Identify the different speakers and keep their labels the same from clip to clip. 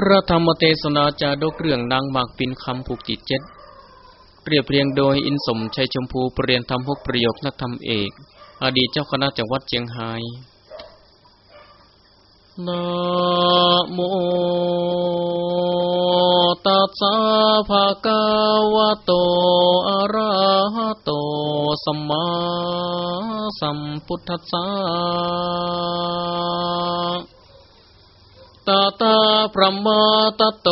Speaker 1: พระธรรมเทศนาจาดกเรื่องนางหมากปินคำผูกจิตเจ็ดเรียบเรียงโดยอินสมชัยชมพูปรเรียนธรรมหกประโยคนักธรรมเอก อดีตเจ้าคณะจังหวัดเชียงไฮ้นะโมตัสสะภะคะวะโตอะระหะโตสัมมาสัมพุทธัสสะ ตาตาพระมาตโต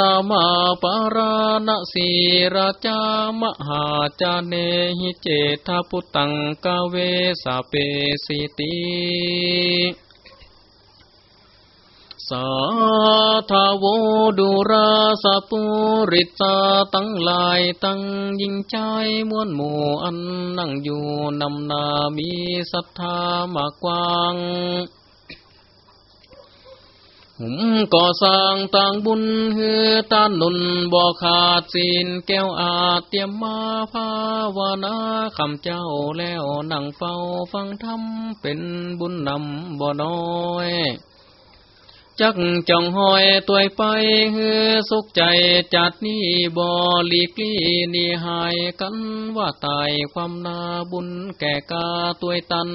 Speaker 1: นามาปาราณสีราชามหาจาเนหิเจทาพุตังกาเวสาเปสิติสาธาวดุราสปุริตาตั้งลายตั้งยิงใจมวนหมู่อันนั่งอยู่นำนามีศรัทธามากกว้าง หุมก่อสร้างต่างบุญเฮือตานนุนบ่อขาดศีลแก้วอาเตรียมมาภาวนาคำเจ้าแล้วนั่งเฝ้าฟังธรรมเป็นบุญนำบ่อน้อยจักจ่องหอยตัวไปเฮือสุขใจจัดนี้บ่หลีกลี่นี่หายกันว่าตายความนาบุญแก่กาตัวตัน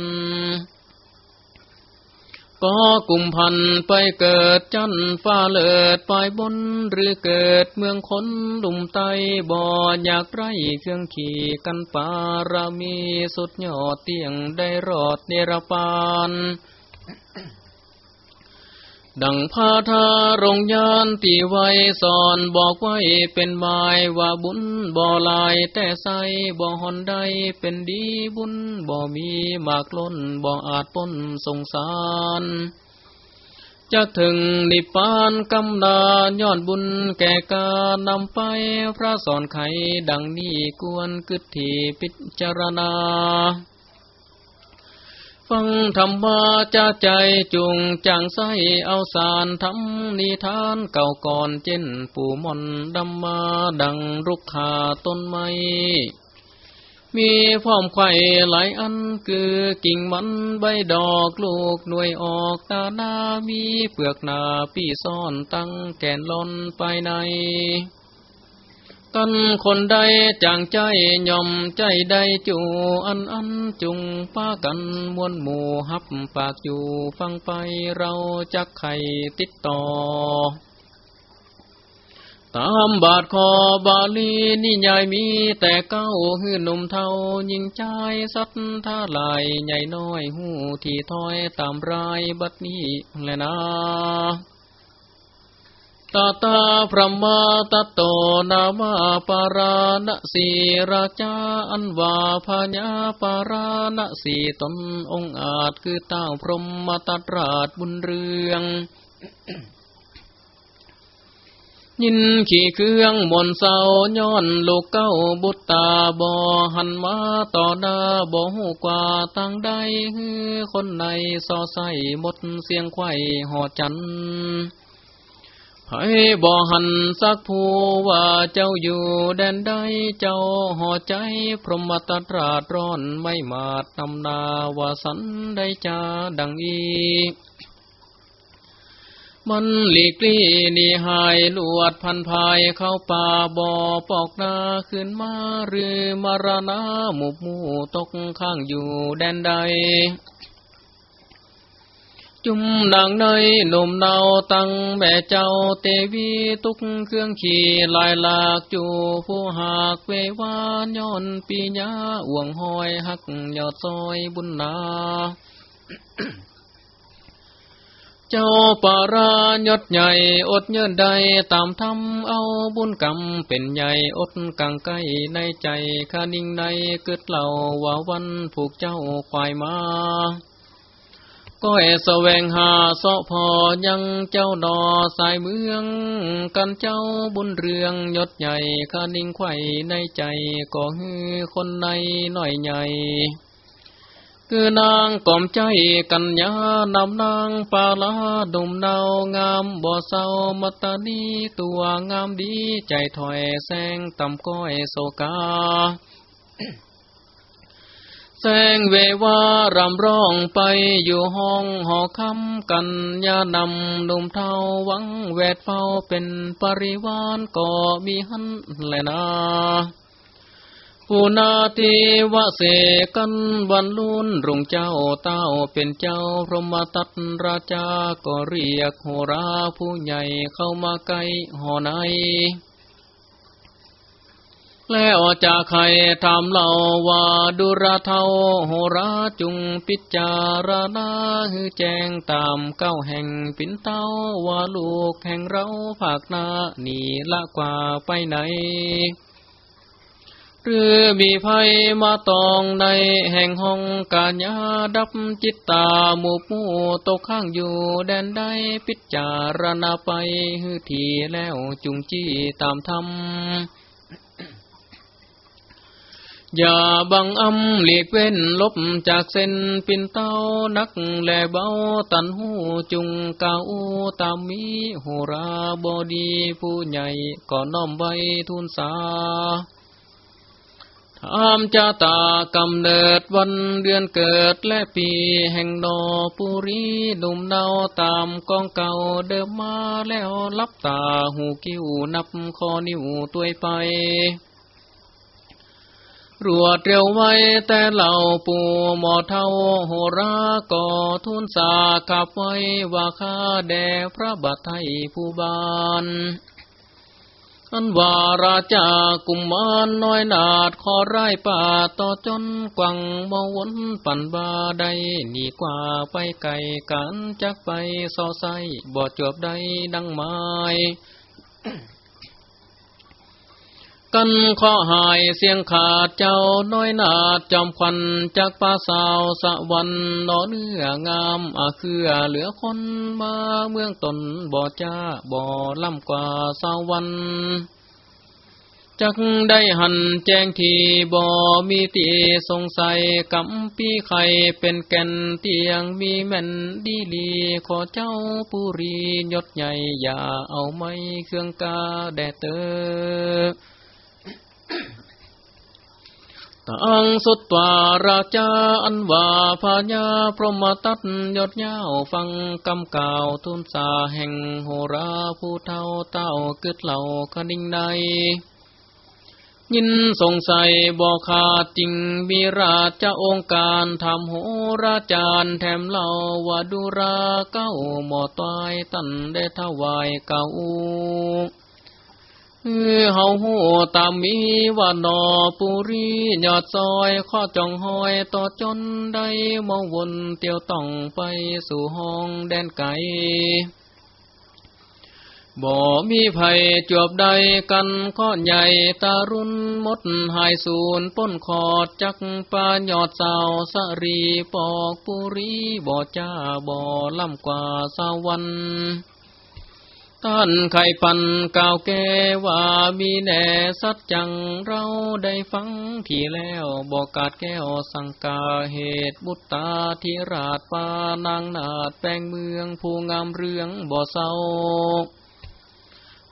Speaker 1: ก็กุมพันไปเกิดจันฟ้าเลิดไปบน หรือเกิดเมืองคนลุ่มไตบ่ออยากไรเครื่องขี่กันปารามีสุดยอดเตียงได้รอดเนรปาน ดังพาทารงยานตีไว้สอนบอกไว้เป็นหมายว่าบุญบ่ลายแต่ใสบ่หอนใดเป็นดีบุญบ่ มีมากล้นบ่อาจป้นสงสารจะถึงนิพพานกำนานย้อนบุญแก่การนำไปพระสอนไขดังนี้กวนกึศที่พิจารณา ฟังธรรมะจะใจจุงจางใสเอาสารทำนิทานเก่าก่อนเจนปู่มนดำมาดังรุกขาต้นไม้มีพร้อมไข่หลายอันคือกิ่งมันใบดอกลูกหน่วยออกตาหน้ามีเปลือกหนาปีซ่อนตั้งแกนล้นไปใน กันคนใดจางใจย่อมใจใดจูอันอันจุงป้ากันมวนหมู่ฮับปากอยู่ฟังไปเราจักไข่ติดต่อ ตามบาทคอบาลีนิยายมีแต่เก้าหื้อหนุ่มเทายิงใจสัตท่าลายใหญ่น้อยหูที่ถอยตามรายบัดนี้แลยนะ ตาตาพระมาตโตนามาปาราณสีราชาอันวาพญาปาราณสีตนองอาจคือเต้าพรหมตัตราชบุญเรืองยินขี่เครื่องมนเศร้าย้อนลูกเก้าบุตตาบอหันมาต่อหน้าบ่หูกว่าตั้งใดฮือคนในซอใส่หมดเสียงไข่หอจัน ให้บ่หันสักผู้ว่าเจ้าอยู่แดนใดเจ้าห่อใจ พรหมตตราดร้อนไม่มาดนำนาวาสันได้จาดังอีมันหลีกลี่นี่หายลวดพันภายเข้าป่าบ่อปอกนาขึ้นมาหรือมารณาหมุบมู่ตกข้างอยู่แดนใด จุมนางในยหนุ่มเนาตั้งแม่เจ้าเตวีตุกเครื่องขี่ลายหลากจูผู้หากเววานย้อนปีญาอ่วงหอยหักยอดซอยบุญนาเจ้าปารายศใหญ่อดเยินใดตามทำเอาบุญกรรมเป็นใหญ่อดกังไกในใจคานิ่งในเกิดเหล่าว่าวันผูกเจ้าควายมา ก็เอสแวงหาเสาะพอยังเจ้าดอสายเมือง กันเจ้าบุญเรืองยศใหญ่คานิ่งไข่ในใจก็ฮือคนในหน่อยใหญ่ คือนางก่อมใจกัญญานำนางปาลาดุมเนางามบ่อเศร้ามัตานีตัวงามดีใจถอยแสงต่ำก้อยโศกา แสงเววารำร้องไปอยู่ห้องหอคำกันยานำหนุ่มเทาวังแวดเฝ้าเป็นปริวานก็มีหันแลนาปูนาติวะเสกันวันลุนรุงเจ้าเต้าเป็นเจ้าพรหมตัตราจาก็เรียกโหราผู้ใหญ่เข้ามาใกล้หอใน แล้วจะใครทำเล่าว่าดุราเทาโหราจุงปิจารณาฮือแจ้งตามเก้าแห่งปินเต้าว่าลูกแห่งเราภาคนาหนีละกว่าไปไหน หรือมีภัยมาตองในแห่งห้องกาญาดับจิตตาหมู่ผู้ตกข้างอยู่แดนใดพิจารณาไปฮือทีแล้วจุงจี้ตามธรรม อย่าบังอำหลีกเว้นลบจากเส้นปินเต้านักแลเบาตันหูจุงเกาตามมีโหราบอดีผู้ใหญ่ก็น้อมไว้ทุนสาทามจาตากำเนิดวันเดือนเกิดและปีแห่งนอปุรีหนุ่มเนาตามกองเก่าเดิมมาแล้วลับตาหูกิ้วนับคอนิ้วตัวไป รวดเร็วไว้แต่เหล่าปู่หมอเท่าโหราก่อทุนสาขับไว้ว่าข้าแด่พระบัตไทยผู้บานอันว่าราชากุมมารน้อยนาดขอไร้ป่าต่อจนกวังมวนปั่นบาใดหนีกว่าไปไกลกันจักไปซอไซบ่จบใดดังไม้ กันข้อหายเสียงขาดเจ้าน้อยนาดจอมควันจากป่าสาวสะวันนอเนื้องามอาคือเหลือคนมาเมืองตนบ่อจ้าบ่ล่ำกว่าสาวันจักได้หันแจ้งทีบ่มีตีสงสัยกำปีไข่เป็นแก่นเตียงมีแม่นดีลีขอเจ้าปุรียศใหญ่อย่าเอาไม้เครื่องกาแดดเตอ ตังสุตวาราชาอันว่าพญาพรหมตัดยศยาฟังกำก่าวทุนสาแห่งโหราผู้เท่าเต้าเกิดเหล่าคนิ่งในยินสงสัยบอกขาดจริงมีราชองค์การทำโหราจารแถมเล่าว่าดุราเก้าหมอตายตันได้ถวายเก่า เฮาหูตามมีว่านอปุรียอดซอยข้อจองหอยต่อจนได้มองวนเตียวต้องไปสู่ห้องแดนไก่บ่มีภัยจวบใดกันข้อใหญ่ตารุนมดหายสูนป้นขอดจักปายอดสาวสรีปอกปุรีบ่จ้าบ่ล่ำกว่าสาวัน ท่านไข่ปันกาวแกว่ามีแน่สัจจังเราได้ฟังที่แล้วบอกกาดแก้วสังกาเหตุบุตตาธิราชปานางนาดแปลงเมืองผู้งามเรืองบ่เศร้า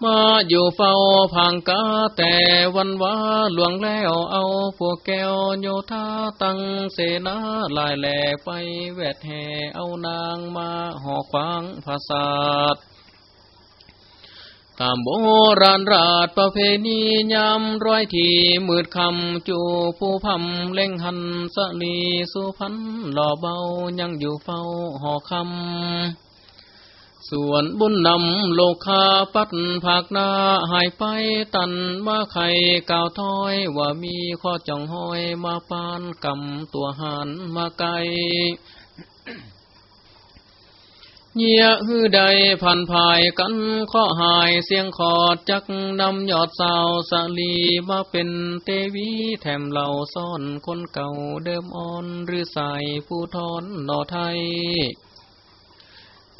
Speaker 1: มาอยู่เฝ้าพังกาแต่วันวาหลวงแล้วเอาพวกแก้วโยธาตั้งเสนาลายแหลกไปแวดแห่เอานางมาห่อขวางภาษาท ตามโบราณราชประเพณียามร้อยทีมืดคำจูผู้พำเล่งหันสลีสุพันหล่อเบายังอยู่เฝ้าหอคำ ส่วนบุญนำโลคาปัดผักนาหายไปตันมาไข่กาวถ้อยว่ามีข้อจองห้อยมาปานกำตัวหันมาไกล เยียฮือใดพันภายกันข้อหายเสียงขอดจักนำยอดสาวสาลีมาเป็นเตวีแถมเหล่าซ่อนคนเก่าเดิมอ่อนหรือใส่ผู้ทอนหนอไทย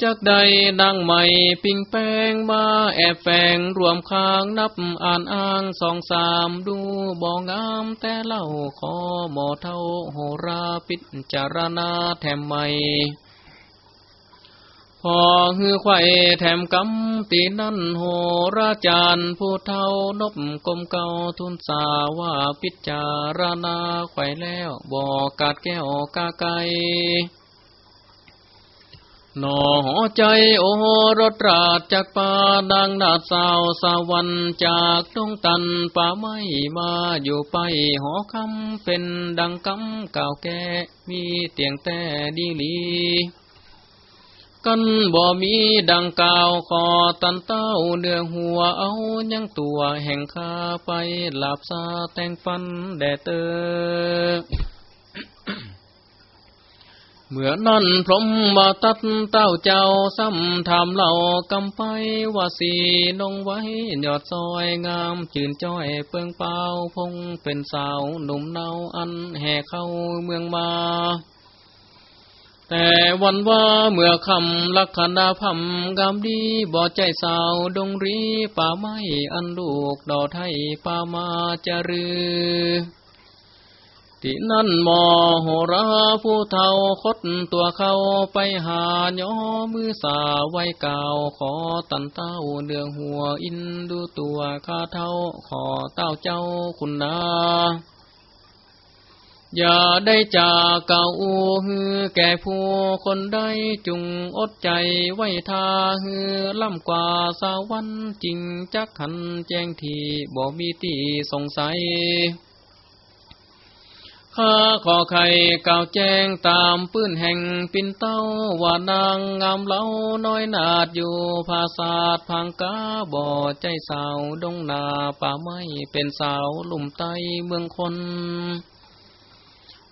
Speaker 1: จักใดนางใหม่ปิงแป้งมาแอบแฝงรวมค้างนับอ่านอ้างสองสามดูบ่งามแต่เล่าขอหมอเท่าโหราปิจารณาแถมใหม่ พอฮือไข่แถมกำตีนั่นโหราจารย์ผู้เท่านบกลมเก่าทุนสาว่าพิจารณาไข่แล้วบอกกาดแก้วกาไกหนอหอใจโอรถราชจากป่าดังนาดสาวสวรรค์จากตงตันป่าไม่มาอยู่ไปหอคำเป็นดังกำเก่าแก่มีเตียงแต่ดีลี กันบ่มีดังกล่าวขอตันเต้าเนื้อหัวเอายังตัวแห่งข้าไปหลับซาแต่งฟันแดดเตอเมื่อนั้นพรมมาตัดเต้าเจ้าซ้ำทำเหล่ากำไปว่าสีนงไว้ยอดซอยงามจื่นจ้อยเปิงเปล่าพงเป็นสาวหนุ่มเนาอันแห่เข้าเมืองมา แต่วันว่าเมื่อคำลักขณาพัมกามดีบ่ใจสาวดงรีป่าไม้อันลูกดอไทยป่ามาจะรือที่นั่นมอโหราผู้เท่าคดตัวเขาไปหาย่อมือสาไว้เก่าขอตันเต้าเดืองหัวอินดูตัวข้าเท่าขอเต้าเจ้าคุณนา อย่าได้จากเก่าอูฮือแก่ผู้คนใดจุงอดใจไว้ทาฮือล่ำกว่าสาวันจริงจักหันแจ้งทีบ่มีตีสงสัยข้าขอไข่ก่าวแจ้งตามปื้นแห่งปินเต้าว่านางงามเล้าน้อยนาดอยู่ภาษาดพังกาบ่อใจสาวดงนาป่าไม้เป็นสาวลุ่มไตเมืองคน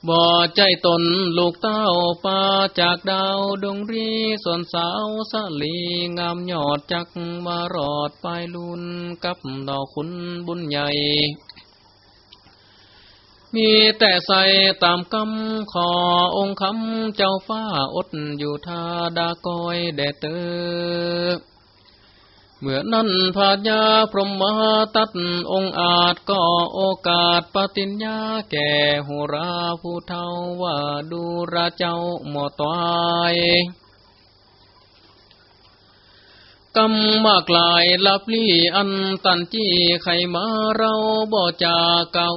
Speaker 1: บ่ใจตนลูกเต้าปาจากดาวดงรีส่วนสาวสลีงามยอดจักมารอดปลายลุนกับดอกคุณบุญใหญ่ มีแต่ใส่ตามคำขอองค์คำเจ้าฟ้าอดอยู่ทาดากอยแดเตอ เมื่อนั้นพาญาพรหมตัดองอาจก็โอกาสปฏิญญาแก่หูราผู้เท่าว่าดูราเจ้าหมอตายกำมากลายลับลี่อันตันจี้ไขมาเราบ่จากเก่า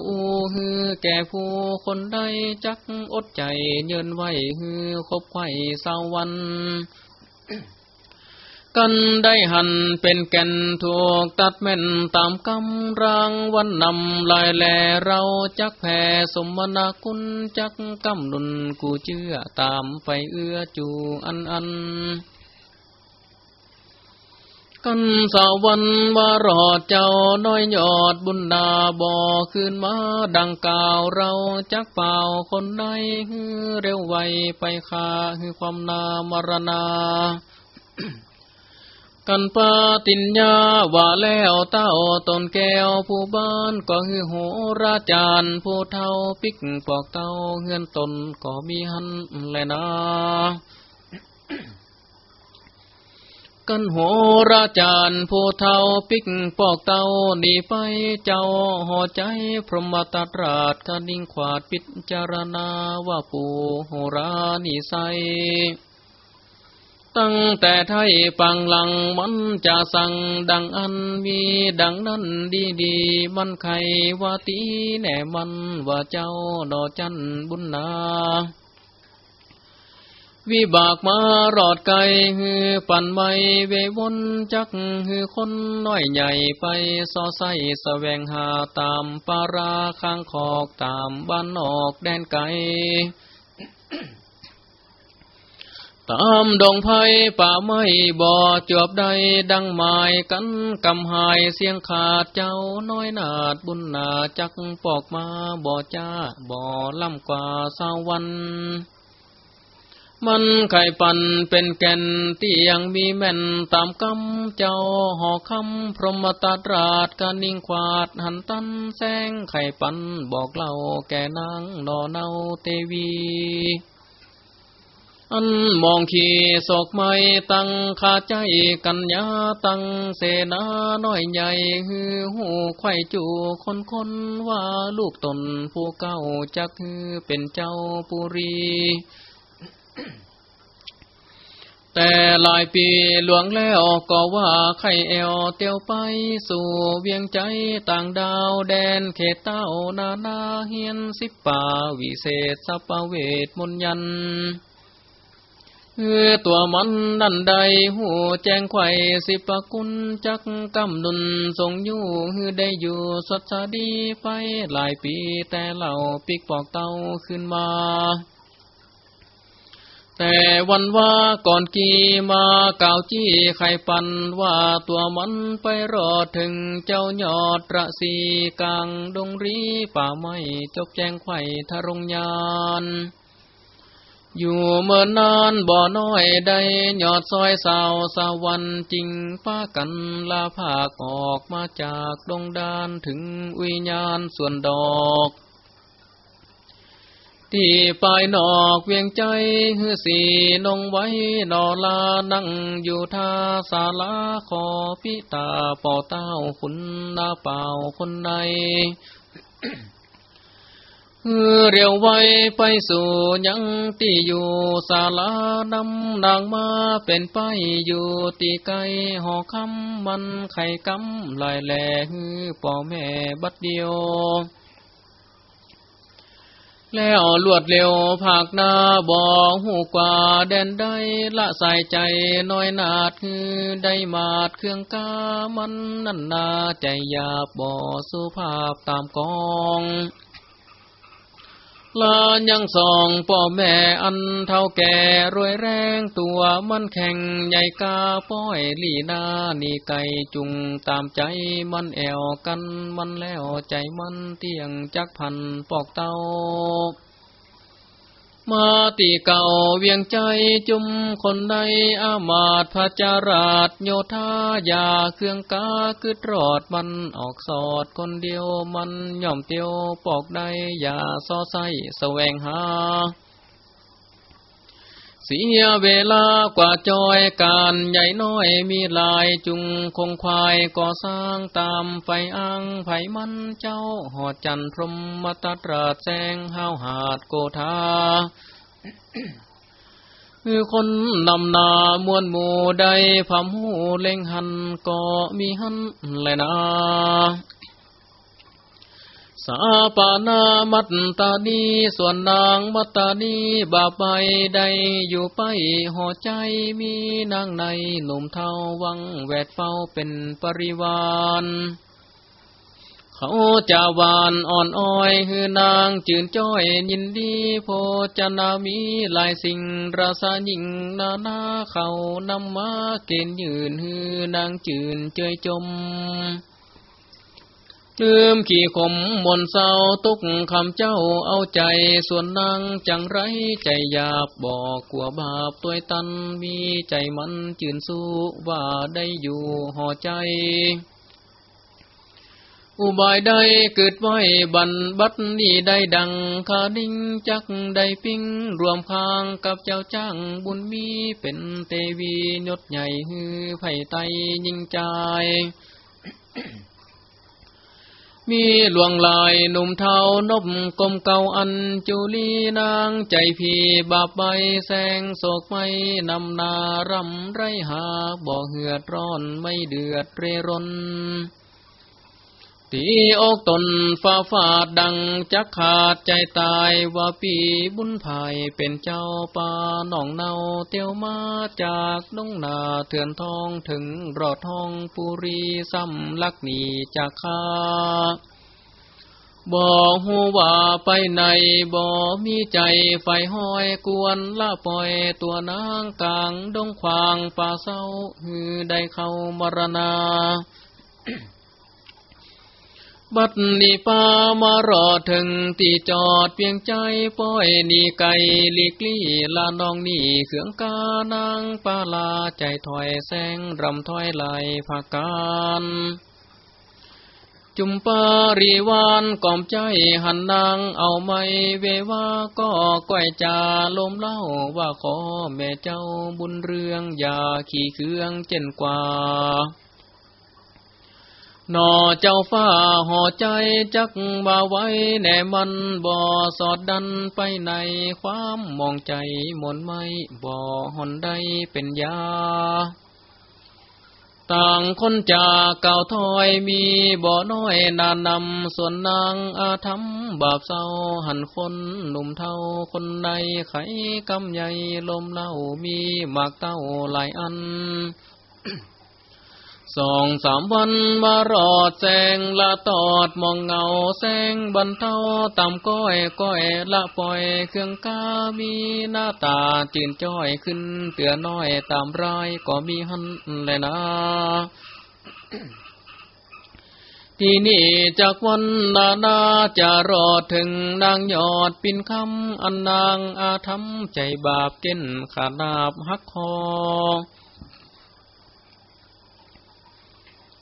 Speaker 1: ฮือแก่ผู้คนใดจักอดใจเยินไว้ฮือคบไข่สาวัน กันได้หันเป็นแก่นถูกตัดแม่นตามกำรางวันนำลายแลเราจักแผ่สมนาคุณจักกำนุนกูเชื่อตามไปเอื้อจูอันอันกันสาวันว่ารอดเจ้าน้อยยอดบุญนาบ่อขึ้นมาดังกล่าวเราจักเป่าคนใดเร็วไวไปคาคือความนามรณา กันปาติญญาว่าแล้วเต้าตนแก้วผู้บ้านก็ฮือโหราจารย์ผู้เท่าปิกปอกเต้าเฮือนตนก็มีหันแลนากันโหราจารย์ผู้เท่าปิกปอกเต้าหนีไปเจ้าห่อใจพรหมตัตราชกนิ่งขวาดพิจารณาว่าปู่โหรานิไซ ตั้งแต่ไทยปังหลังมันจะสั่งดังอันมีดังนั้นดีดีมันไขว่าตีแน่มันว่าเจ้าดอจันบุญนาวิบากมารอดไกลฮือปั่นไม่เววนจักฮือคนน้อยใหญ่ไปซอไสแสวงหาตามปาราข้างขอกตามบ้านนอกแดนไกล ตามดงไผ่ป่าไม้บ่อจวบใดดังหมายกันกำหายเสียงขาดเจ้าน้อยนาดบุญนาจักปอกมาบ่อจ้าบ่อล่ำกว่าสาวัน มันไข่ปันเป็นแก่นเตียงมีแม่นตามกำเจ้าหอคำพรหมตาตราดกานิ่งควาดหันตันแสงไข่ปันบอกเล่าแก่นางนอเนาเตวี อันมองขีศกไม่ตั้งขาใจกัญญาตั้งเสนาน้อยใหญ่ฮือหูไข่จูคนคนว่าลูกตนผู้เก้าจักฮือเป็นเจ้าปุรี แต่หลายปีหลวงแล้วก็ว่าไข่แอวเตียวไปสู่เวียงใจต่างดาวแดนเขตเต้านานาเฮียนสิบป่าวิเศษสัปเวทมนยัน เออตัวมันนั่นใดหูแจ้งไข่สิปกุลจักกำนุนทรงอยู่ฮือได้อยู่สดสดีไปหลายปีแต่เหล่าปิกปอกเต้าขึ้นมา แต่วันว่าก่อนกี่มาเก่าจี้ไข่ปันว่าตัวมันไปรอดถึงเจ้ายอดระสีกลางดงรีป่าไม้จบแจงไข่ทะรงยาน อยู่เมื่อนานบ่อน้อยได้ยอดซอยสาวสาวันจริงป้ากันลาภาคออกมาจากดงดานถึงวิญญาณส่วนดอกที่ปลายนอกเวียงใจฮือสีนงไว้นอลานั่งอยู่ท่าศาลาขอพิตาป่อเต้าคุณนาเป่าคนใน ฮือเรียวไว้ไปสู่ยังที่อยู่ศาลานำนางมาเป็นไปอยู่ตีไกหอคำมันไข่กำลายแหล่ฮือป่อแม่บัดเดียว แล้วลวดเร็วภาคนาบ่หูกว่าแดนได้ละใส่ใจน้อยนาดคือได้มาดเครื่องกามันนั่นนาใจหยาบบ่สุภาพตามกอง ลานยังสองพ่อแม่อันเท่าแก่รวยแรงตัวมันแข่งใหญ่กาป้อยลีนานี่ไก่จุงตามใจมันแอวกันมันแล้วใจมันเตียงจักพันปอกเต้า มาตีเก่าเวียงใจจุมคนในอามาตพระจาราชโยธายาเครื่องกาคืดรอดมันออกสอดคนเดียวมันย่อมเตียวปอกได้อย่าซอไซแสวงหา เสียเวลากว่าจอยการใหญ่น้อยมีลายจุงคงควายก่อสร้างตามไฟอ้างไผมันเจ้าหอดจันพรมมตตราแสงห้าวหาดโกธาคือคนนำนามวนหมู่ใดพำหูเล็งหันก็มีหันแลยนา สาปานามัตตานีส่วนนางมัตตานีบาปไปใดอยู่ไปห่อใจมีนางในหนุ่มเทาวังแวดเฝ้าเป็นปริวานเขาจะวานอ่อนอ้อยคือนางจืนจ้อยยินดีโพจนามีหลายสิ่งราสาหญิงนานาเขานำมาเกณฑ์ยืนฮือนางจืนเจยจม ลืมขี่ขมบนเศร้าตุกคำเจ้าเอาใจส่วนนางจังไรใจหยาบบอกกลัวบาปตัวตันมีใจมันจืนสู้ว่าได้อยู่ห่อใจอุบายใดเกิดไว้บันบัดนี้ได้ดังคาดิ้งจักได้ปิ้งรวมคางกับเจ้าจ้างบุญมีเป็นเตวียศใหญ่ฮือไผ่ไตยิงใจ มีหลวงลายหนุ่มเทานบกลมเก่าอันจุลีนางใจพีบาปใบแสงโศกไม่นำนารำไรหาบ่เหือดร้อนไม่เดือดเรรน ตีอกตนฟ้าฟาดดังจักขาดใจตายว่าปีบุญภายเป็นเจ้าป่าหนองเนาเตียวมาจากนงนาเถื่อนทองถึงรอดทองปุรีซ้ำลักหนีจากข้าบ่หูว่าไปในบ่มีใจไฟห้อยกวนละปล่อยตัวนางกลางดงควางป่าเศร้าหือได้เข้ามรณา บัดนี้ป้ามารอถึงที่จอดเพียงใจป้อยนี่ไก่ลีกลี่ลาน้องนี่เขืองกานางปาลาใจถอยแสงรำถอยไหลภาการจุมปารีวานก่อมใจหันนางเอาไม่เวว่าก็ก้อยจาลมเล่าว่าขอแม่เจ้าบุญเรืองอย่าขี่เครื่องเจนกว่า นอเจ้าฟ้าห่อใจจักมาไว้แน่มันบ่อสอดดันไปในความมองใจหมนไม่บ่อหอนใดเป็นยา ต่างคนจากเก่าถอยมีบ่อน้อยนานนำส่วนนางอาธรรมบาปเศร้าหันคนหนุ่มเท่าคนใดไขกำใหญ่ลมเล่ามีหมากเต้าหลายอัน สองสามวันมารอดแสงละตอดมองเงาแสงบรรเทาต่ำก้อยก้อยละปล่อยเครื่องกามีหน้าตาจืนจ้อยขึ้นเตือน้อยตามรายก็มีหันเลยนะที่นี่จากวันนานาจะรอดถึงนางยอดปินคำอันนางอาธรรมใจบาปเก้นขาดนาบหักคอ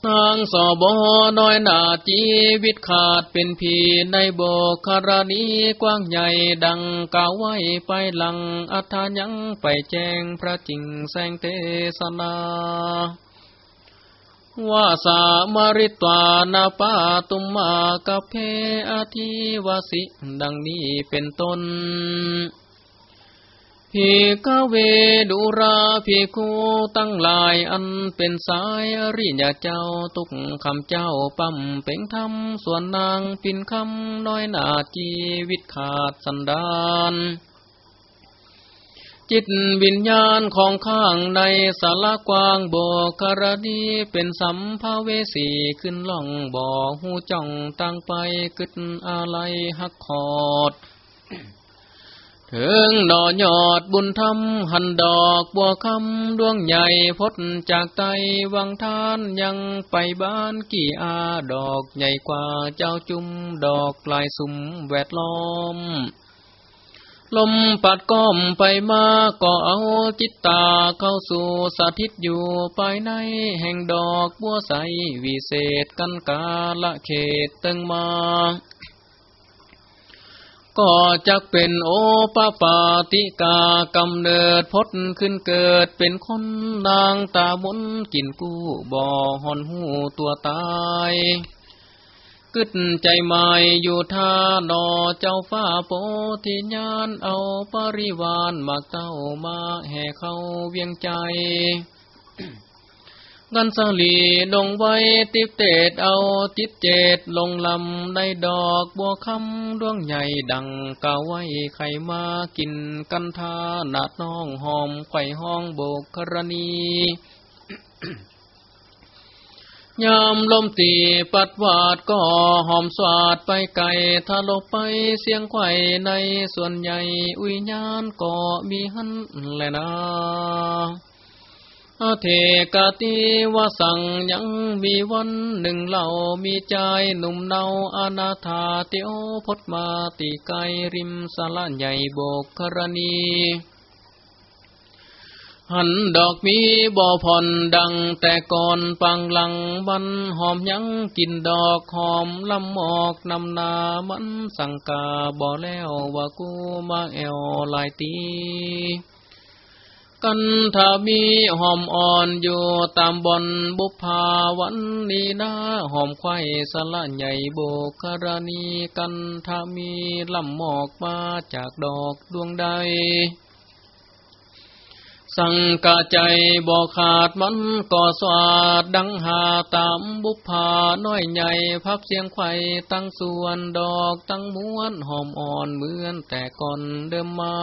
Speaker 1: นางสอบอน้อยนาจีวิตขาดเป็นผีในโบคารณีกว้างใหญ่ดังกาวไว้ไปหลังอัธายังไปแจ้งพระจิงแสงเทศนาว่าสามาริตวานาปาตุมมากเพอธิวสิ ดังนี้เป็นต้น พิกเวดุราพิคูตั้งลายอันเป็นสายอริยเจ้าตุกคำเจ้าปั๊มเป่งธรรมส่วนนางปินคำน้อยนาจีวิตขาดสันดานจิตวิญญาณของข้างในสารกวางโบกรดีเป็นสัมภเวสีขึ้นล่องบ่อหูจ้องตั้งไปกึดอะไรหักคอด ถึงดอยอดบุญธรรมหันดอกบัวคำดวงใหญ่พดจากไตวังทานยังไปบ้านกี่อาดอกใหญ่กว่าเจ้าจุมดอกลายสุมแวดล้อม ลมปัดก้อมไปมาก็เอาจิตตาเข้าสู่สถิตอยู่ภายในแห่งดอกบัวใสวิเศษกันกาละเขตตึงมา ก็จะเป็นโอปปาติกากำเนิดพดขึ้นเกิดเป็นคนนางตาบนกินกู้บ่อหอนหูตัวตายกึดใจใหม่อยู่ท่านอเจ้าฟ้าโปธิญาณเอาปริวานมาเต้ามาแห่เข้าเวียงใจ กันสังลีลงไว้ติบเตดเอาจิตเจดลงลำในดอกบัวคำดวงใหญ่ดังกาไว้ไข่มากินกันทาหนาดน้องหอมไข่ห้องโบกกรณียามลมตีปัดวาดก็หอมสวาดไปไก่ทะลบไปเสียงไข่ในส่วนใหญ่ อุญญาณก็มีหันแลนะ เทกติวสังยังมีวันหนึ่งเหล่ามีใจหนุ่มเนาอนาถาเตียวพดมาตีไกริมสละใหญ่โบกครณีหันดอกมีบ่อผ่อนดังแต่ก่อนปังหลังบันหอมยังกินดอกหอมลำหมอกนำนามันสังกาบ่แล้วว่ากูมาแอวลายตี กันถ้ามีหอมอ่อนอยู่ตามบนบุพาวันนี้นาหอมไข่สละใหญ่โบกรณีกันถ้ามีลำหมอกมาจากดอกดวงใด สังกาใจบ่ขาดมันก่อสวาดดังหาตามบุพาน้อยใหญ่พับเสียงไข่ตั้งส่วนดอกตั้งม้วนหอมอ่อนเหมือนแต่ก่อนเดิมมา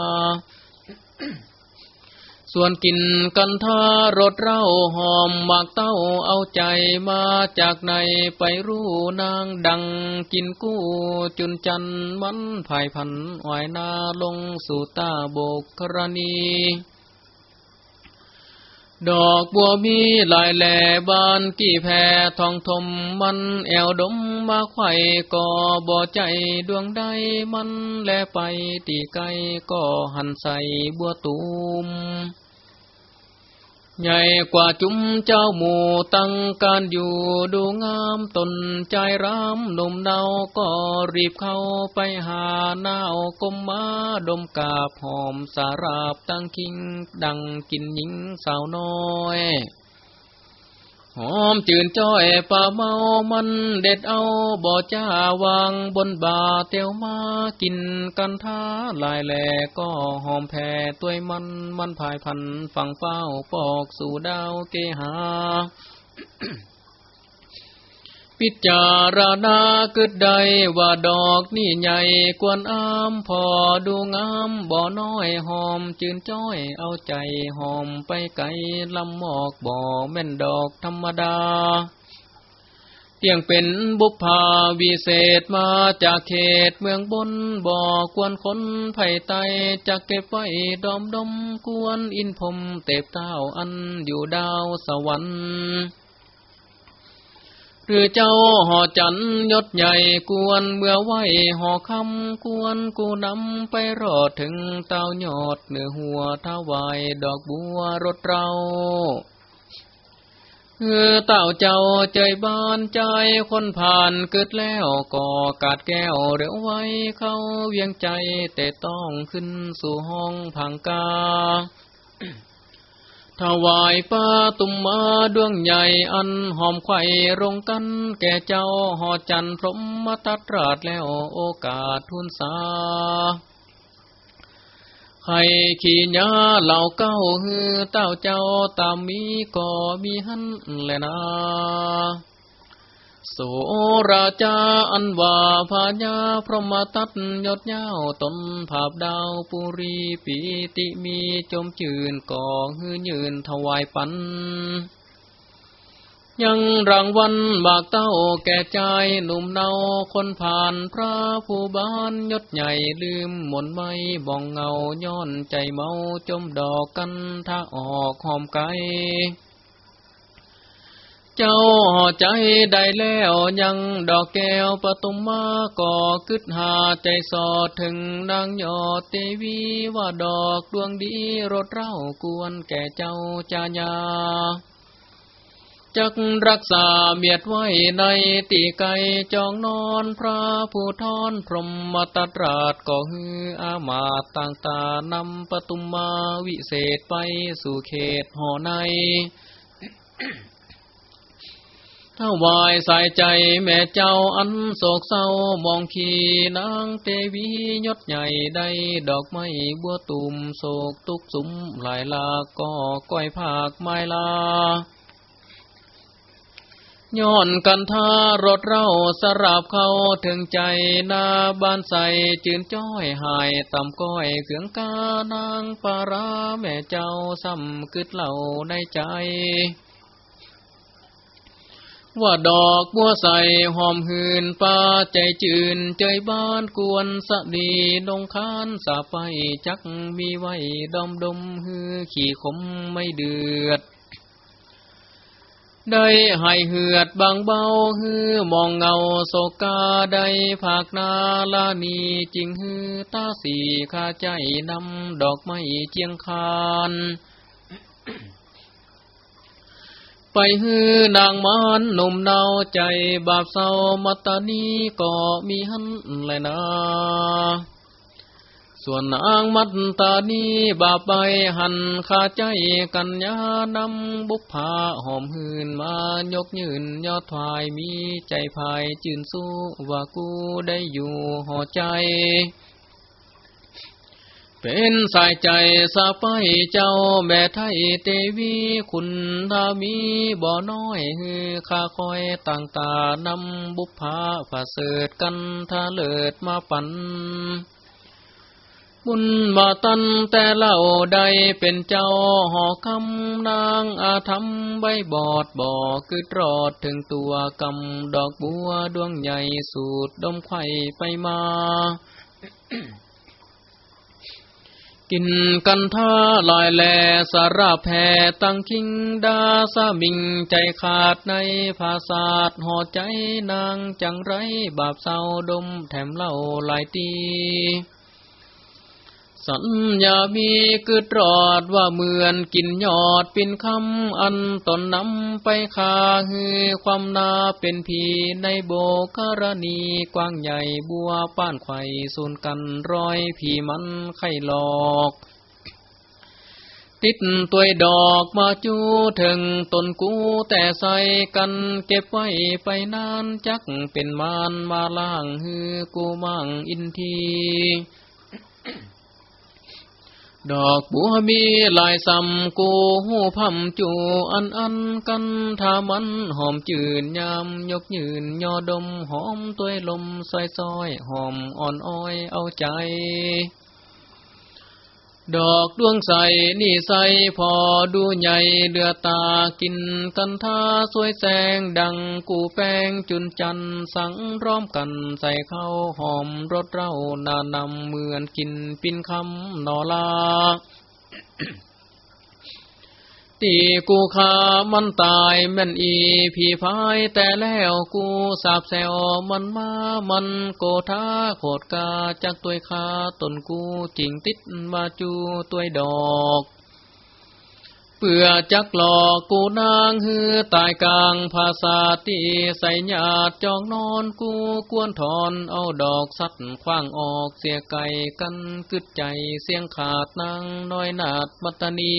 Speaker 1: ส่วนกินกันทารถเร่าหอมหมากเต้าเอาใจมาจากไหนไปรู้นางดังกินกู้จุนจันมันภายพันไหวนาลงสู่ตาโบกกรณีดอกบัวมีลายแหล่บานกี่แพรทองทมมันแอวดมมาไข่ก่อบ่อใจดวงใดมันแลไปตีไกก็หันใส่บัวตูม ใหญ่กว่าจุ้มเจ้าหมู่ตั้งการอยู่ดูงามตนใจรำนมเนาก็รีบเข้าไปหาหน้าก้มมาดมกาบหอมสาราบตั้งคิงดังกินหญิงสาวน้อย หอมจืนจ้อยป่าเมามันเด็ดเอาบ่อจ้าวางบนบาเตียวมากินกันท้าลายแหลก็หอมแผ่ตัวมันมันพายพันฝังเฝ้าปอกสู่ดาวเกหา พิจารณากึดใดว่าดอกนี่ใหญ่กวนอ้ามพอดูงามบ่อน้อยหอมจืนจ้อยเอาใจหอมไปไกลลำหมอกบ่อแม่นดอกธรรมดา เตียงเป็นบุพภาวิเศษมาจากเขตเมืองบนบ่อกวนคนไผ่ไตจากเก็บไว้ดอมดมกวนอินพมเตบเต้าอันอยู่ดาวสวรรค์ หรือเจ้าหอจันยศใหญ่กวนเมื่อไหวหอคำกวนกูนำไปรอดถึงเต้ายอดเหนือหัวท้าวายดอกบัวรถเราเออเต่าเจ้าใจบ้านใจคนผ่านเกิดแล้วก่อกาดแก้วเร็วไว้เข้าเวียงใจแต่ต้องขึ้นสู่ห้องพังกา ถวายป้าตุมมาดวงใหญ่อันหอมไข่รงกันแก่เจ้าหอจันพรหมตัดราชแล้วโอกาสทุนสาให้ขีญาเหล่าเก้าฮือเต้าเจ้าตามมีก็มีหันแลนะ โสราชาอันว่าพญาพรหมตัดยศยาวตนภาพดาวปุรีปีติมีจมจืนก่อฮือยืนถวายปัน ยังรางวัลบากเต้าแก่ใจหนุ่มเนาคนผ่านพระผู้บ้านยศใหญ่ลืมหมนไม่บองเงาย้อนใจเมาจมดอกกันถ้าออกหอมไก เจ้าใจได้แล้วยังดอกแก้วปตุมมาก่อคึดหาใจสอดถึงนางยอดเตวีว่าดอกดวงดีรถเร้ากวนแก่เจ้าจาญาจักรักษาเมียดไว้ในตีไกจองนอนพระผู้ทอนพรหมตตราชก็ฮืออามาตต่างตานำปตุมมาวิเศษไปสู่เขตหอใน ถ้าวายสายใจแม่เจ้าอันโศกเศร้ามองขีนางเตวียศใหญ่ได้ดอกไม้บัวตุ่มโศกตุกสุมหลายลาก็ก้อยภาคไม้ลาย้อนกันท่ารถเราสราบเข้าถึงใจนาบ้านใสจืนจ้อยหายต่ำก้อยเขืองกานางปาราแม่เจ้าซ้ำกึดเหล่าในใจ ว่าดอกบัวใสหอมหืนป้าใจจืนใจบ้านกวนสะดีดงคานสาไปจักมีไว้ดอมดมฮือขี่ขมไม่เดือด ได้ให้เหือดบางเบาฮือมองเงาโศกาได้ภาคนาลานีจริงฮือตาสีข้าใจนำดอกไม้เจียงคาน ไปฮือนางมานหนุ่มเนาใจบาปเศร้ามัตตานีก็มีหันแลยนะส่วนนางมัตตานีบาปไปหันขาใจกันยานำบุพาหอมหืนมายกยืนยอดถายมีใจภายจืนสู้ว่ากูได้อยู่หอใจ เป็นสายใจสะไปเจ้าแม่ไทยเตวีคุณทามีบ่อน้อยฮือข้าคอยต่างตานำบุพภาผาเสดกันทาเลิดมาปันบุญมาตันแต่เล่าใดเป็นเจ้าหอคำนางอาธรรมใบบอดบ่อกึดรอดถึงตัวกำดอกบัวดวงใหญ่สูดดมไข่ไปมา กินกันท่าลอยแลสาราแผ่ตั้งคิงดาสามิงใจขาดในภาษาดหอใจนางจังไรบาปเศร้าดมแถมเล่าหลายตี สัญญามีกึดรอดว่าเหมือนกินยอดปินคำอันตนนำไปคาฮือความนาเป็นผีในโบกรณีกว้างใหญ่บัวป้านไข่สูนกันร้อยผีมันไข่หลอกตติดตัวดอกมาจูถึงตนกูแต่ใส่กันเก็บไว้ไปนานจักเป็นมานมาล่างฮือกูมั่งอินที ดอกบัวมีลายซ้ำกูหูพัมจูอันอันกันทามันหอมจืนยามยกยืนยอดมหอมตัวลมซอยซอยหอมอ่อนอ้อยเอาใจ ดอกดวงใสนี่ใสพอดูใหญ่เดือตากินกันท่าสวยแสงดังกูแป้งจุนจันสังร้อมกันใส่เข้าหอมรสเรานานำเหมือนกินปินคำนอลา ตีกูขามันตายแม่นอีผีพายแต่แล้วกูสาบแซวมันมามันโกธาโคดกาจากตัวคาตนกูจิงติดมาจูตัวดอกเปื่อจักหลอกกูนางฮือตายกลางภาษาตีใส่หยาดจองนอนกูกวนถอนเอาดอกสัตว์คว้างออกเสียไก่กันกึดใจเสียงขาดนางน้อยนาดมัตตานี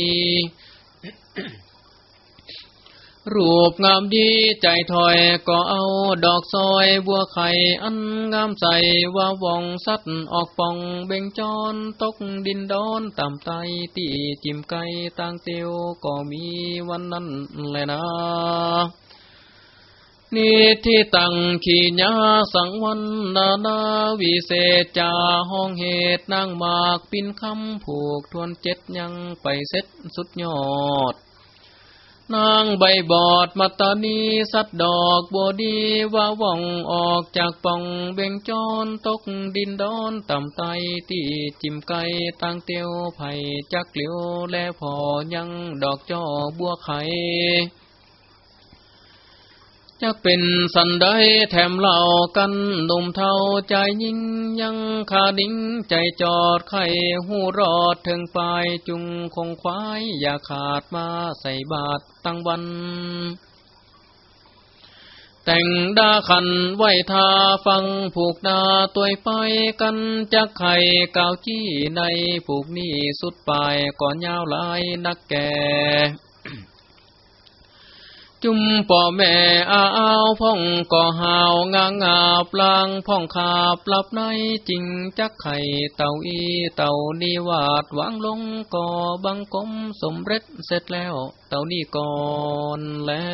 Speaker 1: รูปงามดีใจถอยก็เอาดอกซอยบัวไข่อันงามใสว่าว่องสัตว์ออกป่องเบ่งจอนตกดินดอนต่ำไตตีจิมไก่ต่างเตียวก็มีวันนั้นแหละนะ นี่ที่ตั้งขีญาสังวันนานาวิเศษจาห้องเหตุนางมากปินคำผูกทวนเจ็ดยังไปเซ็ตสุดยอด นางใบบอดมัตานีสัดดอกบัวดีว่าว่องออกจากป่องเบ่งจอนตกดินดอนต่ำไตตีจิมไก่ตั้งเตียวไผ่จักเหลียวและพอยังดอกจอบัวไข่ จะเป็นสันได้แถมเหล่ากันหนุ่มเท่าใจยิ่งยังขาดิ้งใจจอดไข่หูรอดถึงปลายจุงคงควาย อย่าขาดมาใส่บาทตั้งวัน แต่งดาขันไหวทาฟังผูกนาตัวไปกันจักไข่กาวจี้ในผูกนี่สุดปลายก่อนยาวลายนักแก่ จุมป่อแม่อาอ้าวพ่องก่อหาวงางาปลางพ่องขาบหลับในจริงจักไข่เต่าอีเต่านีวาดวางลงก่อบังกมสมเร็จเสร็จแล้ว เต่านี่ก่อนแล้